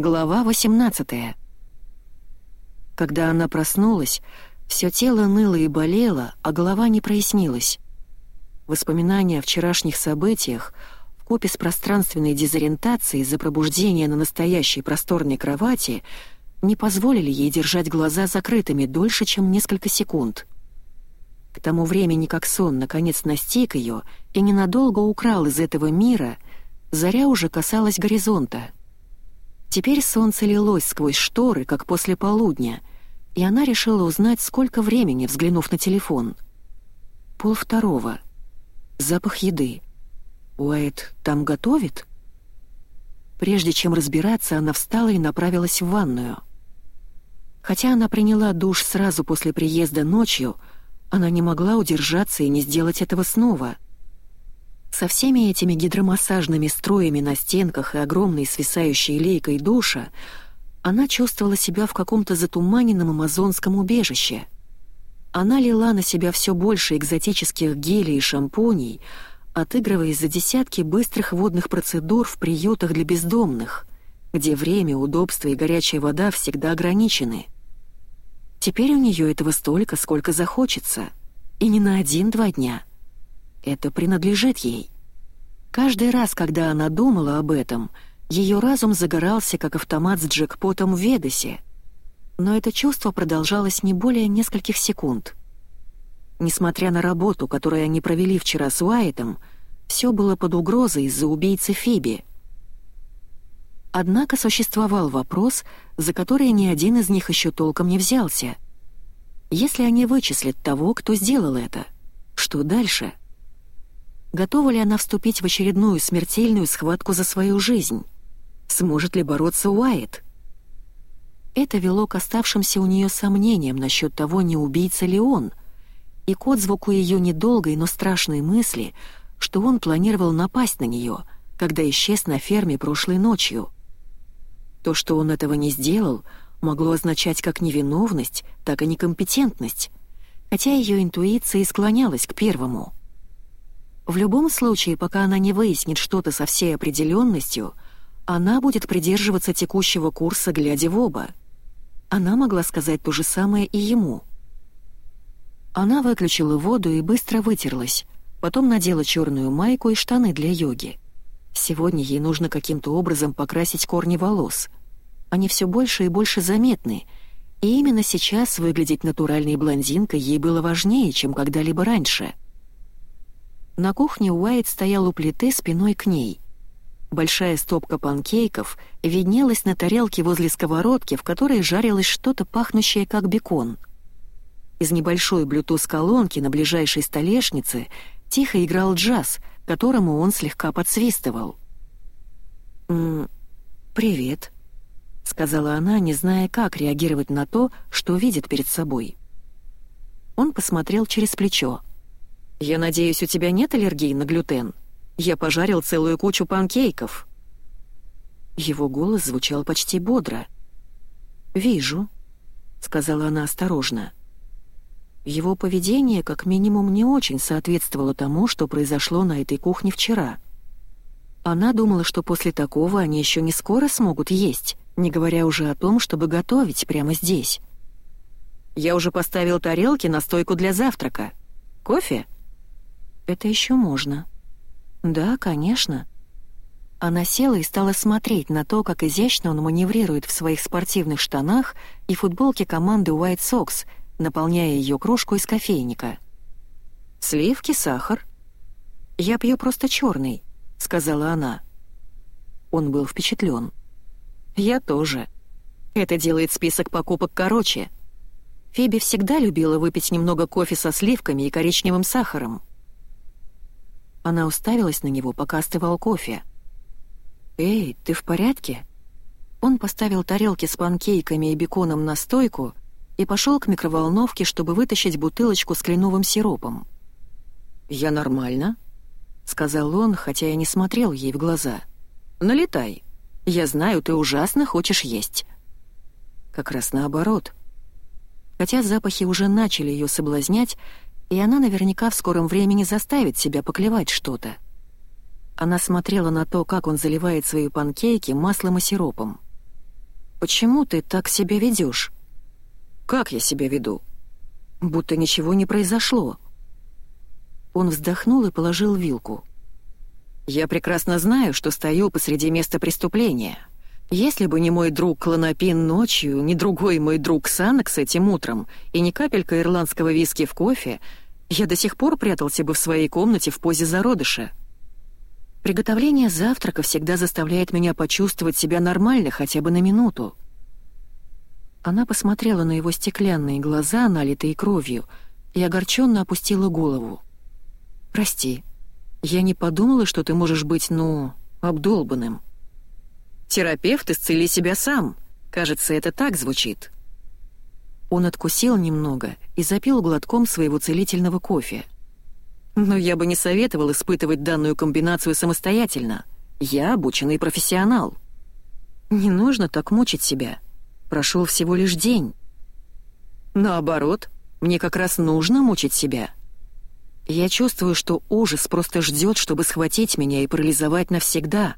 Глава 18 Когда она проснулась, все тело ныло и болело, а голова не прояснилась. Воспоминания о вчерашних событиях в купе с пространственной дезориентацией за пробуждение на настоящей просторной кровати не позволили ей держать глаза закрытыми дольше, чем несколько секунд. К тому времени, как сон наконец настиг ее и ненадолго украл из этого мира, заря уже касалась горизонта. Теперь солнце лилось сквозь шторы, как после полудня, и она решила узнать, сколько времени, взглянув на телефон. Пол второго. Запах еды. Уайт там готовит? Прежде чем разбираться, она встала и направилась в ванную. Хотя она приняла душ сразу после приезда ночью, она не могла удержаться и не сделать этого снова. Со всеми этими гидромассажными строями на стенках и огромной свисающей лейкой душа она чувствовала себя в каком-то затуманенном амазонском убежище. Она лила на себя все больше экзотических гелей и шампуней, отыгрываясь за десятки быстрых водных процедур в приютах для бездомных, где время, удобство и горячая вода всегда ограничены. Теперь у нее этого столько, сколько захочется, и не на один-два дня. Это принадлежит ей. Каждый раз, когда она думала об этом — ее разум загорался, как автомат с джекпотом в Ведосе. Но это чувство продолжалось не более нескольких секунд. Несмотря на работу, которую они провели вчера с Уайтом, все было под угрозой из-за убийцы Фиби. Однако существовал вопрос, за который ни один из них еще толком не взялся. Если они вычислят того, кто сделал это, что дальше? Готова ли она вступить в очередную смертельную схватку за свою жизнь? Сможет ли бороться Уайт? Это вело к оставшимся у нее сомнениям насчет того, не убийца ли он, и к отзвуку ее недолгой, но страшной мысли, что он планировал напасть на нее, когда исчез на ферме прошлой ночью. То, что он этого не сделал, могло означать как невиновность, так и некомпетентность, хотя ее интуиция и склонялась к первому. В любом случае, пока она не выяснит что-то со всей определенностью — она будет придерживаться текущего курса, глядя в оба. Она могла сказать то же самое и ему. Она выключила воду и быстро вытерлась, потом надела черную майку и штаны для йоги. Сегодня ей нужно каким-то образом покрасить корни волос. Они все больше и больше заметны, и именно сейчас выглядеть натуральной блондинкой ей было важнее, чем когда-либо раньше. На кухне Уайт стоял у плиты спиной к ней — Большая стопка панкейков виднелась на тарелке возле сковородки, в которой жарилось что-то пахнущее как бекон. Из небольшой блютуз-колонки на ближайшей столешнице тихо играл джаз, которому он слегка подсвистывал. «М -м, «Привет», — сказала она, не зная, как реагировать на то, что видит перед собой. Он посмотрел через плечо. «Я надеюсь, у тебя нет аллергии на глютен?» Я пожарил целую кучу панкейков». Его голос звучал почти бодро. «Вижу», — сказала она осторожно. Его поведение как минимум не очень соответствовало тому, что произошло на этой кухне вчера. Она думала, что после такого они еще не скоро смогут есть, не говоря уже о том, чтобы готовить прямо здесь. «Я уже поставил тарелки на стойку для завтрака. Кофе?» «Это еще можно», «Да, конечно». Она села и стала смотреть на то, как изящно он маневрирует в своих спортивных штанах и футболке команды White Sox, наполняя ее кружку из кофейника. «Сливки, сахар?» «Я пью просто черный», — сказала она. Он был впечатлен. «Я тоже. Это делает список покупок короче. Фиби всегда любила выпить немного кофе со сливками и коричневым сахаром. Она уставилась на него, пока остывал кофе. «Эй, ты в порядке?» Он поставил тарелки с панкейками и беконом на стойку и пошел к микроволновке, чтобы вытащить бутылочку с кленовым сиропом. «Я нормально», — сказал он, хотя я не смотрел ей в глаза. «Налетай. Я знаю, ты ужасно хочешь есть». Как раз наоборот. Хотя запахи уже начали ее соблазнять, и она наверняка в скором времени заставит себя поклевать что-то. Она смотрела на то, как он заливает свои панкейки маслом и сиропом. «Почему ты так себя ведешь?» «Как я себя веду?» «Будто ничего не произошло». Он вздохнул и положил вилку. «Я прекрасно знаю, что стою посреди места преступления. Если бы не мой друг Клонопин ночью, ни другой мой друг Санекс этим утром и ни капелька ирландского виски в кофе, я до сих пор прятался бы в своей комнате в позе зародыша. Приготовление завтрака всегда заставляет меня почувствовать себя нормально хотя бы на минуту. Она посмотрела на его стеклянные глаза, налитые кровью, и огорченно опустила голову. «Прости, я не подумала, что ты можешь быть, ну, обдолбанным». «Терапевт, исцели себя сам. Кажется, это так звучит». Он откусил немного и запил глотком своего целительного кофе. «Но я бы не советовал испытывать данную комбинацию самостоятельно. Я обученный профессионал». «Не нужно так мучить себя. Прошел всего лишь день». «Наоборот, мне как раз нужно мучить себя». Я чувствую, что ужас просто ждет, чтобы схватить меня и парализовать навсегда.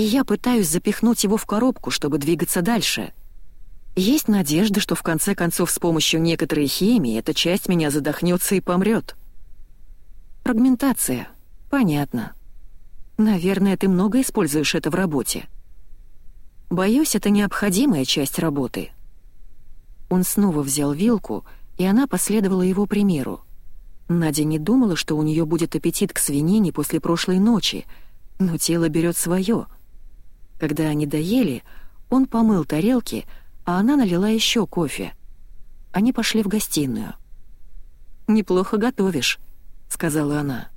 И я пытаюсь запихнуть его в коробку, чтобы двигаться дальше. Есть надежда, что в конце концов с помощью некоторой химии эта часть меня задохнется и помрет. Фрагментация. Понятно. Наверное, ты много используешь это в работе. Боюсь, это необходимая часть работы. Он снова взял вилку, и она последовала его примеру. Надя не думала, что у нее будет аппетит к свинине после прошлой ночи, но тело берет свое. Когда они доели, он помыл тарелки, а она налила еще кофе. Они пошли в гостиную. «Неплохо готовишь», — сказала она.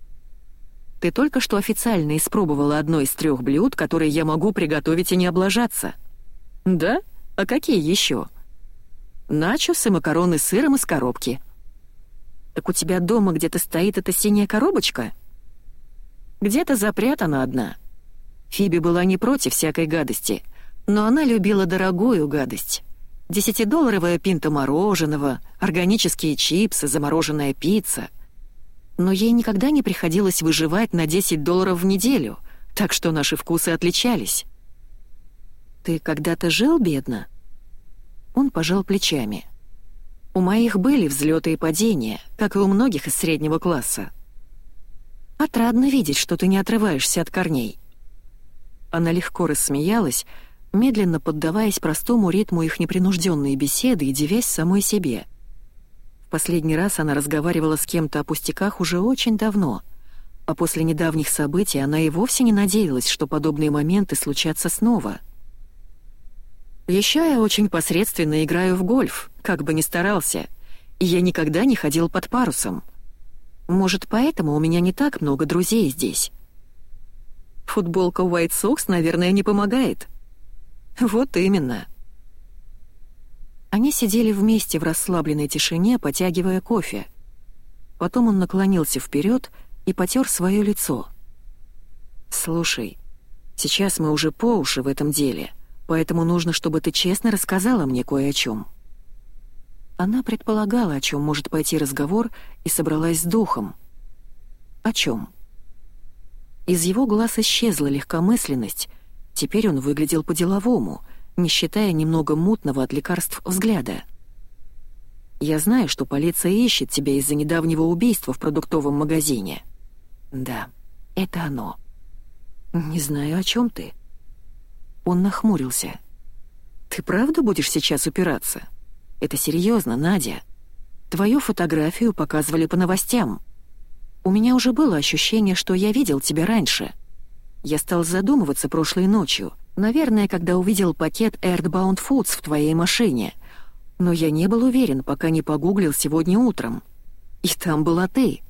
«Ты только что официально испробовала одно из трех блюд, которые я могу приготовить и не облажаться». «Да? А какие еще?» «Начосы, макароны с сыром из коробки», «Так у тебя дома где-то стоит эта синяя коробочка?» «Где-то запрятана одна». Фиби была не против всякой гадости, но она любила дорогую гадость. Десятидолларовая пинта мороженого, органические чипсы, замороженная пицца. Но ей никогда не приходилось выживать на 10 долларов в неделю, так что наши вкусы отличались. «Ты когда-то жил бедно?» Он пожал плечами. У моих были взлеты и падения, как и у многих из среднего класса. Отрадно видеть, что ты не отрываешься от корней. Она легко рассмеялась, медленно поддаваясь простому ритму их непринужденной беседы и девясь самой себе. В последний раз она разговаривала с кем-то о пустяках уже очень давно, а после недавних событий она и вовсе не надеялась, что подобные моменты случатся снова — еще я очень посредственно играю в гольф, как бы ни старался, и я никогда не ходил под парусом. Может, поэтому у меня не так много друзей здесь. Футболка White Sox, наверное, не помогает. Вот именно. Они сидели вместе в расслабленной тишине, потягивая кофе. Потом он наклонился вперед и потер свое лицо. «Слушай, сейчас мы уже по уши в этом деле», поэтому нужно, чтобы ты честно рассказала мне кое о чем. Она предполагала, о чем может пойти разговор, и собралась с духом. О чем? Из его глаз исчезла легкомысленность, теперь он выглядел по-деловому, не считая немного мутного от лекарств взгляда. «Я знаю, что полиция ищет тебя из-за недавнего убийства в продуктовом магазине». «Да, это оно». «Не знаю, о чем ты», он нахмурился. «Ты правда будешь сейчас упираться? Это серьезно, Надя. Твою фотографию показывали по новостям. У меня уже было ощущение, что я видел тебя раньше. Я стал задумываться прошлой ночью, наверное, когда увидел пакет Earthbound Foods в твоей машине. Но я не был уверен, пока не погуглил сегодня утром. И там была ты,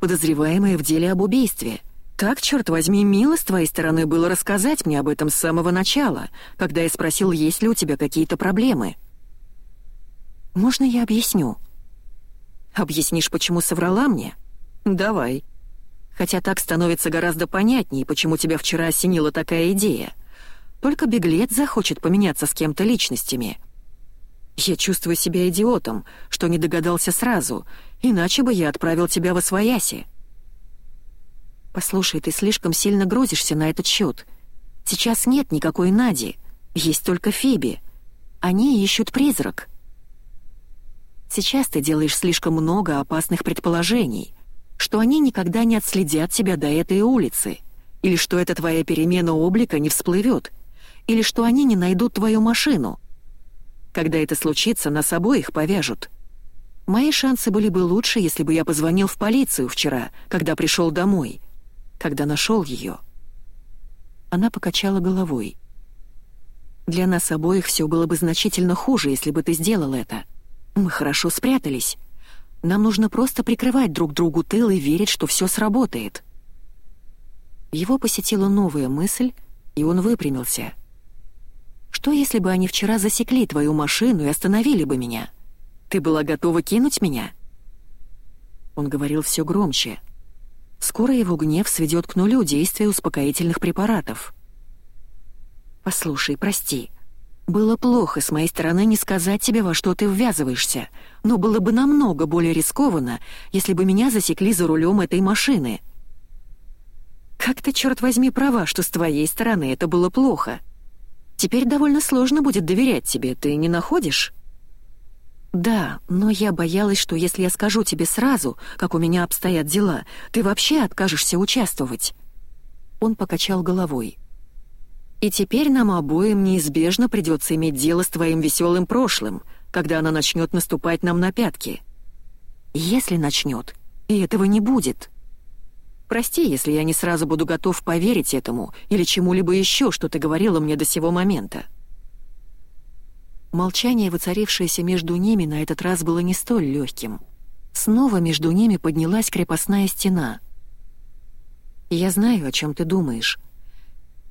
подозреваемая в деле об убийстве». Так, черт возьми, мило с твоей стороны было рассказать мне об этом с самого начала, когда я спросил, есть ли у тебя какие-то проблемы. Можно я объясню? Объяснишь, почему соврала мне? Давай. Хотя так становится гораздо понятнее, почему тебя вчера осенила такая идея. Только беглец захочет поменяться с кем-то личностями. Я чувствую себя идиотом, что не догадался сразу, иначе бы я отправил тебя во свояси. «Послушай, ты слишком сильно грузишься на этот счет. Сейчас нет никакой Нади, есть только Фиби. Они ищут призрак. Сейчас ты делаешь слишком много опасных предположений, что они никогда не отследят тебя до этой улицы, или что эта твоя перемена облика не всплывет, или что они не найдут твою машину. Когда это случится, нас обоих повяжут. Мои шансы были бы лучше, если бы я позвонил в полицию вчера, когда пришел домой, когда нашел ее. Она покачала головой. Для нас обоих все было бы значительно хуже, если бы ты сделал это. Мы хорошо спрятались. Нам нужно просто прикрывать друг другу тыл и верить, что все сработает. Его посетила новая мысль, и он выпрямился. Что если бы они вчера засекли твою машину и остановили бы меня? Ты была готова кинуть меня?» Он говорил все громче. Скоро его гнев сведет к нулю действие успокоительных препаратов. «Послушай, прости. Было плохо с моей стороны не сказать тебе, во что ты ввязываешься, но было бы намного более рискованно, если бы меня засекли за рулем этой машины». «Как ты, черт возьми, права, что с твоей стороны это было плохо. Теперь довольно сложно будет доверять тебе, ты не находишь?» «Да, но я боялась, что если я скажу тебе сразу, как у меня обстоят дела, ты вообще откажешься участвовать». Он покачал головой. «И теперь нам обоим неизбежно придется иметь дело с твоим веселым прошлым, когда она начнет наступать нам на пятки. Если начнет, и этого не будет. Прости, если я не сразу буду готов поверить этому или чему-либо еще, что ты говорила мне до сего момента». Молчание, воцарившееся между ними, на этот раз было не столь легким. Снова между ними поднялась крепостная стена. «Я знаю, о чем ты думаешь.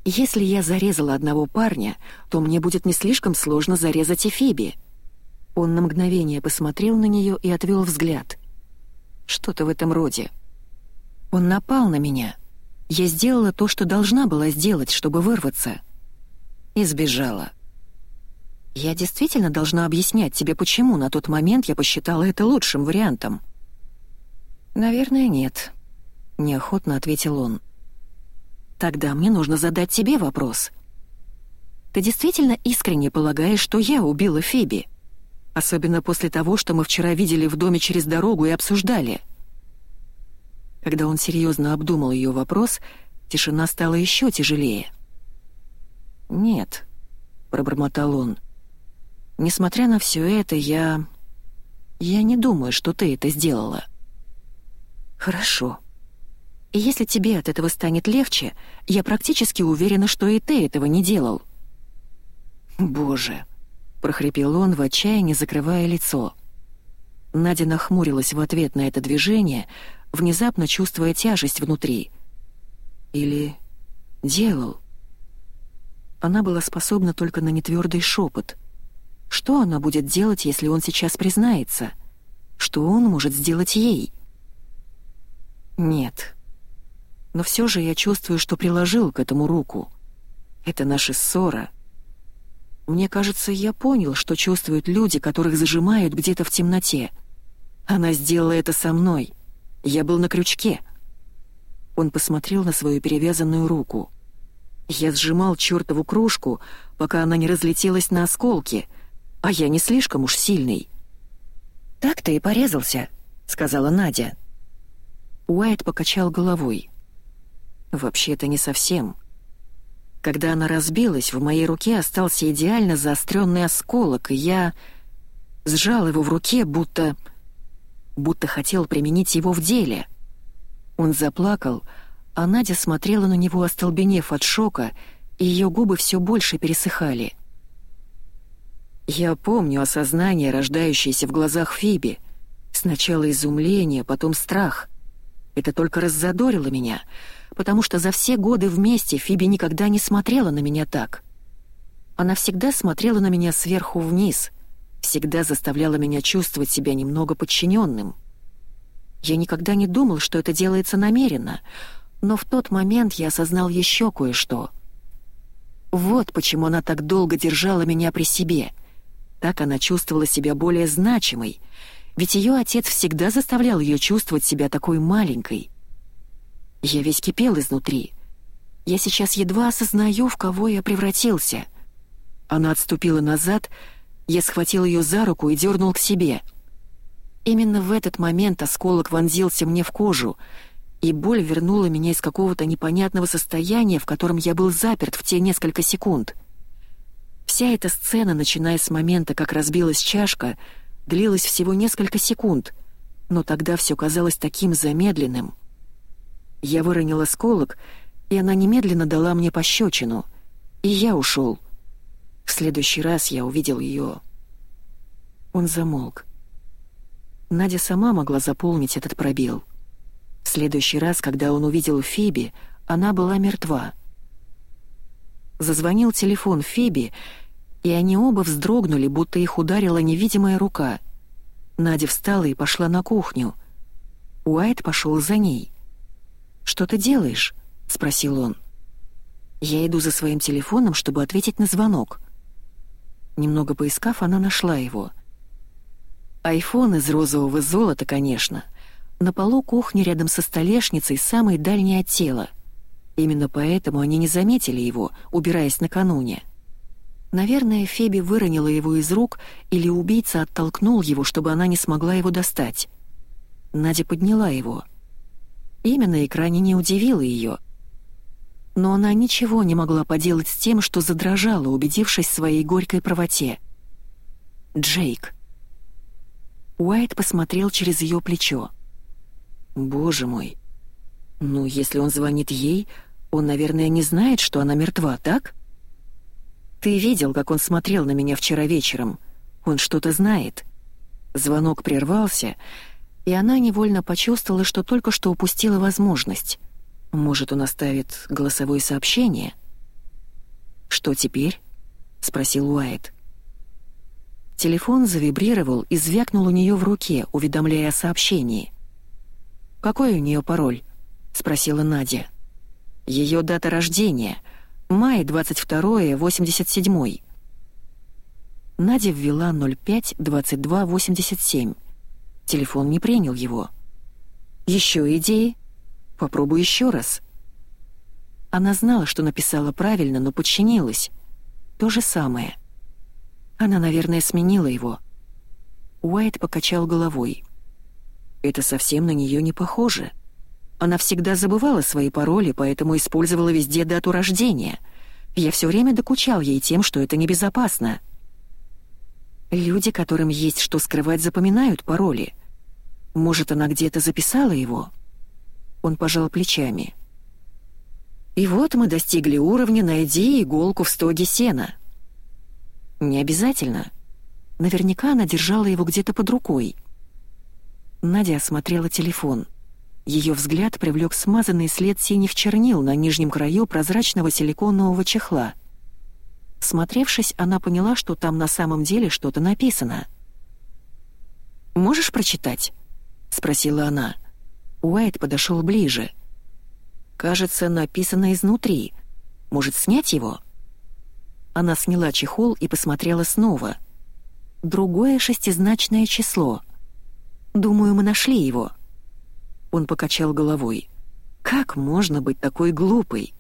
Если я зарезала одного парня, то мне будет не слишком сложно зарезать и Фиби». Он на мгновение посмотрел на нее и отвел взгляд. «Что-то в этом роде. Он напал на меня. Я сделала то, что должна была сделать, чтобы вырваться. И сбежала. «Я действительно должна объяснять тебе, почему на тот момент я посчитала это лучшим вариантом?» «Наверное, нет», — неохотно ответил он. «Тогда мне нужно задать тебе вопрос. Ты действительно искренне полагаешь, что я убила Фиби? Особенно после того, что мы вчера видели в доме через дорогу и обсуждали». Когда он серьезно обдумал ее вопрос, тишина стала еще тяжелее. «Нет», — пробормотал он, Несмотря на все это, я... Я не думаю, что ты это сделала. Хорошо. И если тебе от этого станет легче, я практически уверена, что и ты этого не делал. Боже, прохрипел он в отчаянии, закрывая лицо. Надя нахмурилась в ответ на это движение, внезапно чувствуя тяжесть внутри. Или делал. Она была способна только на нетвердый шепот — что она будет делать, если он сейчас признается? Что он может сделать ей? Нет. Но все же я чувствую, что приложил к этому руку. Это наша ссора. Мне кажется, я понял, что чувствуют люди, которых зажимают где-то в темноте. Она сделала это со мной. Я был на крючке. Он посмотрел на свою перевязанную руку. Я сжимал чертову кружку, пока она не разлетелась на осколки — а я не слишком уж сильный». «Так ты и порезался», — сказала Надя. Уайт покачал головой. «Вообще-то не совсем. Когда она разбилась, в моей руке остался идеально заостренный осколок, и я сжал его в руке, будто... будто хотел применить его в деле». Он заплакал, а Надя смотрела на него, остолбенев от шока, и ее губы все больше пересыхали. Я помню осознание, рождающееся в глазах Фиби. Сначала изумление, потом страх. Это только раззадорило меня, потому что за все годы вместе Фиби никогда не смотрела на меня так. Она всегда смотрела на меня сверху вниз, всегда заставляла меня чувствовать себя немного подчиненным. Я никогда не думал, что это делается намеренно, но в тот момент я осознал еще кое-что. Вот почему она так долго держала меня при себе — так она чувствовала себя более значимой, ведь ее отец всегда заставлял ее чувствовать себя такой маленькой. Я весь кипел изнутри. Я сейчас едва осознаю, в кого я превратился. Она отступила назад, Я схватил ее за руку и дернул к себе. Именно в этот момент осколок вонзился мне в кожу, и боль вернула меня из какого-то непонятного состояния, в котором я был заперт в те несколько секунд. Вся эта сцена, начиная с момента, как разбилась чашка, длилась всего несколько секунд, но тогда все казалось таким замедленным. Я выронил осколок, и она немедленно дала мне пощечину, и я ушел. В следующий раз я увидел ее. Он замолк. Надя сама могла заполнить этот пробел — в следующий раз, когда он увидел Фиби, она была мертва. Зазвонил телефон Фиби, и они оба вздрогнули, будто их ударила невидимая рука. Надя встала и пошла на кухню. Уайт пошел за ней. «Что ты делаешь?» — спросил он. «Я иду за своим телефоном, чтобы ответить на звонок». Немного поискав, она нашла его. Айфон из розового золота, конечно — на полу кухни рядом со столешницей самый дальний от тела. Именно поэтому они не заметили его, убираясь накануне. Наверное, Феби выронила его из рук или убийца оттолкнул его, чтобы она не смогла его достать. Надя подняла его. Имя на экране не удивило ее. Но она ничего не могла поделать с тем, что задрожала, убедившись в своей горькой правоте. Джейк. Уайт посмотрел через ее плечо. Боже мой. Ну, если он звонит ей, он, наверное, не знает, что она мертва, так? Ты видел, как он смотрел на меня вчера вечером. Он что-то знает. Звонок прервался, и она невольно почувствовала, что только что упустила возможность. Может, он оставит голосовое сообщение? «Что теперь?» — спросил Уайт. Телефон завибрировал и звякнул у нее в руке, уведомляя о сообщении. «Какой у нее пароль?» — спросила Надя. Ее дата рождения — май 22 87 Надя ввела 05-22-87. Телефон не принял его. «Еще идеи? Попробуй еще раз». Она знала, что написала правильно, но подчинилась. То же самое. Она, наверное, сменила его. Уайт покачал головой. Это совсем на нее не похоже. Она всегда забывала свои пароли, поэтому использовала везде дату рождения. Я все время докучал ей тем, что это небезопасно. Люди, которым есть что скрывать, запоминают пароли. Может, она где-то записала его? Он пожал плечами. И вот мы достигли уровня «найди иголку в стоге сена». Не обязательно. Наверняка она держала его где-то под рукой. Надя осмотрела телефон. Ее взгляд привлек смазанный след синих чернил на нижнем краю прозрачного силиконового чехла. Смотревшись, она поняла, что там на самом деле что-то написано. «Можешь прочитать?» — спросила она. Уайт подошел ближе. «Кажется, написано изнутри. Может, снять его?» Она сняла чехол и посмотрела снова. Другое шестизначное число — Думаю, мы нашли его». Он покачал головой. «Как можно быть такой глупой?»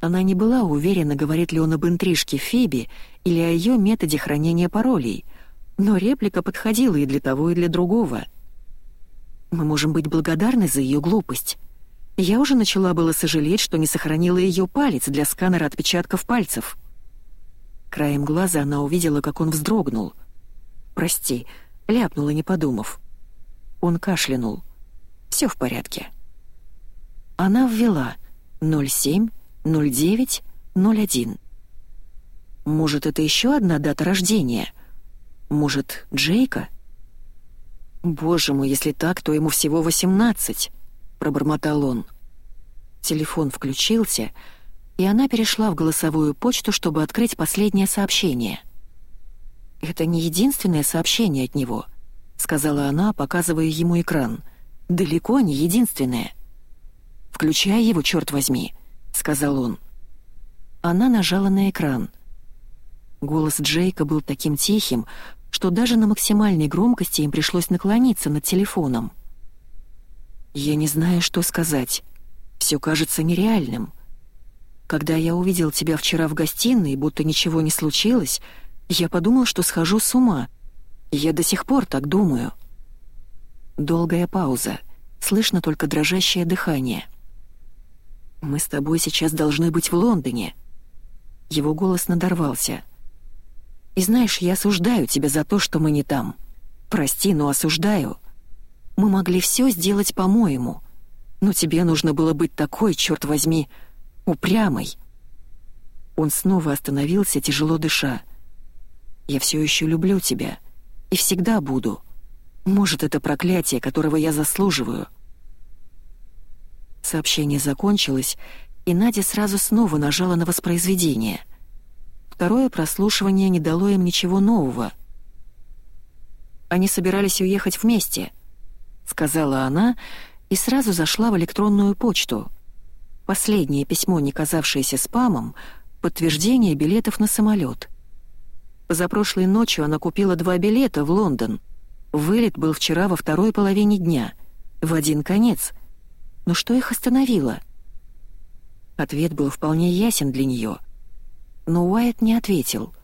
Она не была уверена, говорит ли он об интрижке Фиби или о ее методе хранения паролей, но реплика подходила и для того, и для другого. «Мы можем быть благодарны за ее глупость. Я уже начала было сожалеть, что не сохранила ее палец для сканера отпечатков пальцев». Краем глаза она увидела, как он вздрогнул. «Прости, ляпнула, не подумав. Он кашлянул. Все в порядке. Она ввела 07, 09, 01. Может, это еще одна дата рождения? Может, Джейка? Боже мой, если так, то ему всего 18, пробормотал он. Телефон включился, и она перешла в голосовую почту, чтобы открыть последнее сообщение — «Это не единственное сообщение от него», — сказала она, показывая ему экран. «Далеко не единственное». «Включай его, черт возьми», — сказал он. Она нажала на экран. Голос Джейка был таким тихим, что даже на максимальной громкости им пришлось наклониться над телефоном. «Я не знаю, что сказать. Все кажется нереальным. Когда я увидел тебя вчера в гостиной, будто ничего не случилось, Я подумал, что схожу с ума. Я до сих пор так думаю». Долгая пауза. Слышно только дрожащее дыхание. «Мы с тобой сейчас должны быть в Лондоне». Его голос надорвался. «И знаешь, я осуждаю тебя за то, что мы не там. Прости, но осуждаю. Мы могли все сделать по-моему. Но тебе нужно было быть такой, черт возьми, упрямой». Он снова остановился, тяжело дыша. «Я все еще люблю тебя. И всегда буду. Может, это проклятие, которого я заслуживаю». Сообщение закончилось, и Надя сразу снова нажала на воспроизведение. Второе прослушивание не дало им ничего нового. «Они собирались уехать вместе», — сказала она, и сразу зашла в электронную почту. Последнее письмо, не казавшееся спамом, подтверждение билетов на самолет. Позапрошлой ночью она купила два билета в Лондон. Вылет был вчера во второй половине дня, в один конец. Но что их остановило? Ответ был вполне ясен для нее. Но Уайт не ответил.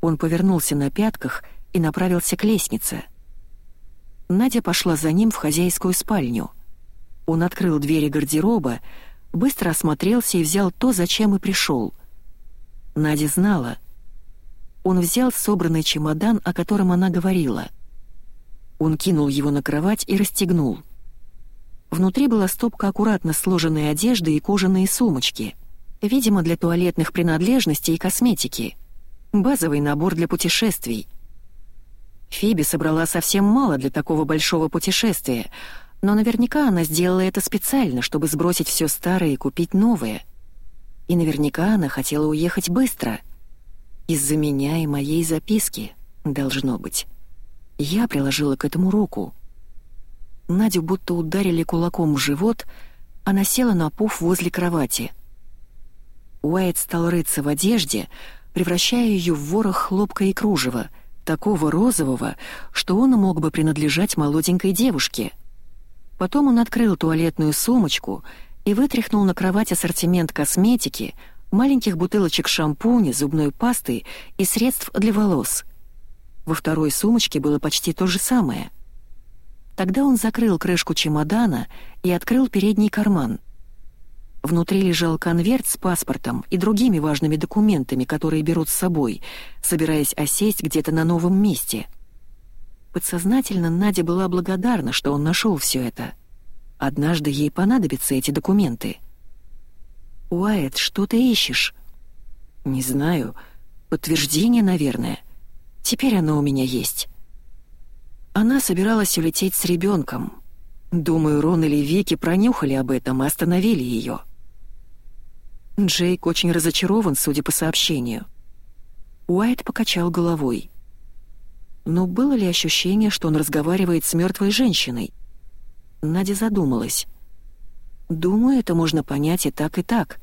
Он повернулся на пятках и направился к лестнице. Надя пошла за ним в хозяйскую спальню. Он открыл двери гардероба, быстро осмотрелся и взял то, зачем и пришел. Надя знала. Он взял собранный чемодан, о котором она говорила. Он кинул его на кровать и расстегнул — Внутри была стопка аккуратно сложенной одежды и кожаные сумочки. Видимо, для туалетных принадлежностей и косметики. Базовый набор для путешествий. Фиби собрала совсем мало для такого большого путешествия, но наверняка она сделала это специально, чтобы сбросить все старое и купить новое. И наверняка она хотела уехать быстро. Из-за меня и моей записки, должно быть. Я приложила к этому руку. Надю будто ударили кулаком в живот, она села на пуф возле кровати. Уайт стал рыться в одежде, превращая ее в ворох хлопка и кружева, такого розового, что он мог бы принадлежать молоденькой девушке. Потом он открыл туалетную сумочку и вытряхнул на кровать ассортимент косметики, маленьких бутылочек шампуня, зубной пасты и средств для волос. Во второй сумочке было почти то же самое — Тогда он закрыл крышку чемодана и открыл передний карман. Внутри лежал конверт с паспортом и другими важными документами, которые берут с собой, собираясь осесть где-то на новом месте. Подсознательно Надя была благодарна, что он нашел все это. Однажды ей понадобятся эти документы. «Уайт, что ты ищешь?» «Не знаю. Подтверждение, наверное. Теперь оно у меня есть». Она собиралась улететь с ребенком. Думаю, Рон или Вики пронюхали об этом и остановили ее. Джейк очень разочарован, судя по сообщению. Уайт покачал головой. Но было ли ощущение, что он разговаривает с мертвой женщиной? Надя задумалась. «Думаю, это можно понять и так, и так.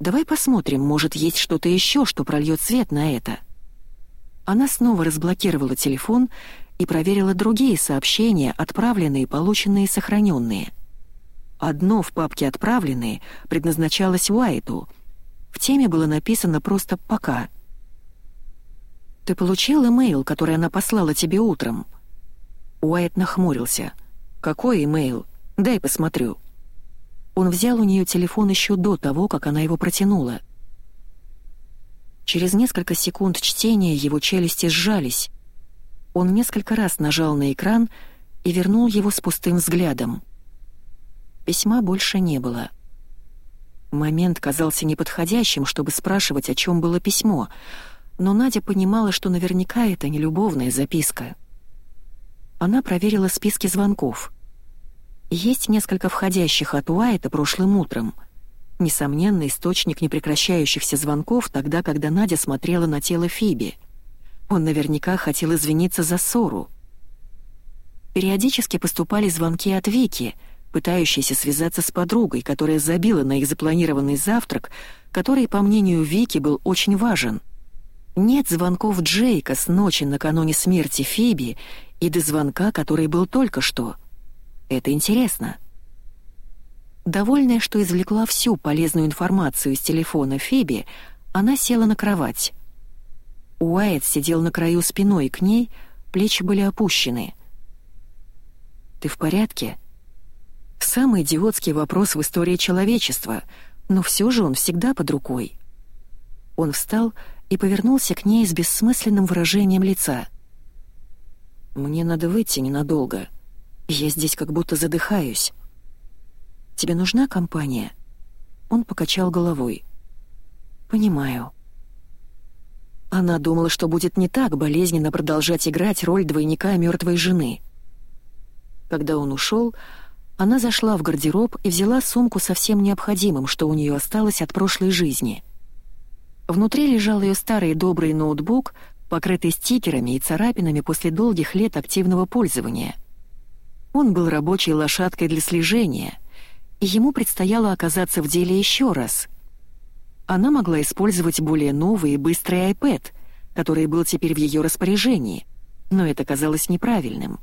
Давай посмотрим, может, есть что-то еще, что прольет свет на это». Она снова разблокировала телефон и проверила другие сообщения, отправленные, полученные, сохраненные. Одно в папке «Отправленные» предназначалось Уайту. В теме было написано просто «Пока». «Ты получил имейл, который она послала тебе утром?» Уайт нахмурился. «Какой имейл? Дай посмотрю». Он взял у нее телефон еще до того, как она его протянула. Через несколько секунд чтения его челюсти сжались, он несколько раз нажал на экран и вернул его с пустым взглядом. Письма больше не было. Момент казался неподходящим, чтобы спрашивать, о чем было письмо, но Надя понимала, что наверняка это не любовная записка. Она проверила списки звонков. Есть несколько входящих от Уайта прошлым утром. Несомненно, источник непрекращающихся звонков тогда, когда Надя смотрела на тело Фиби — он наверняка хотел извиниться за ссору. Периодически поступали звонки от Вики, пытающейся связаться с подругой, которая забила на их запланированный завтрак, который, по мнению Вики, был очень важен. Нет звонков Джейка с ночи накануне смерти Фиби и до звонка, который был только что. Это интересно. Довольная, что извлекла всю полезную информацию из телефона Фиби, она села на кровать. Уайт сидел на краю спиной к ней, плечи были опущены. «Ты в порядке?» Самый идиотский вопрос в истории человечества, но все же он всегда под рукой. Он встал и повернулся к ней с бессмысленным выражением лица. «Мне надо выйти ненадолго. Я здесь как будто задыхаюсь. Тебе нужна компания?» Он покачал головой. «Понимаю». Она думала, что будет не так болезненно продолжать играть роль двойника мертвой жены. Когда он ушел, она зашла в гардероб и взяла сумку со всем необходимым, что у нее осталось от прошлой жизни. Внутри лежал ее старый добрый ноутбук, покрытый стикерами и царапинами после долгих лет активного пользования. Он был рабочей лошадкой для слежения, ему предстояло оказаться в деле еще раз — она могла использовать более новый и быстрый iPad, который был теперь в ее распоряжении, но это казалось неправильным.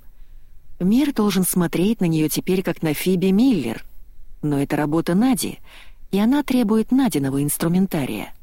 Мир должен смотреть на нее теперь как на Фиби Миллер. Но это работа Нади, и она требует Надиного инструментария.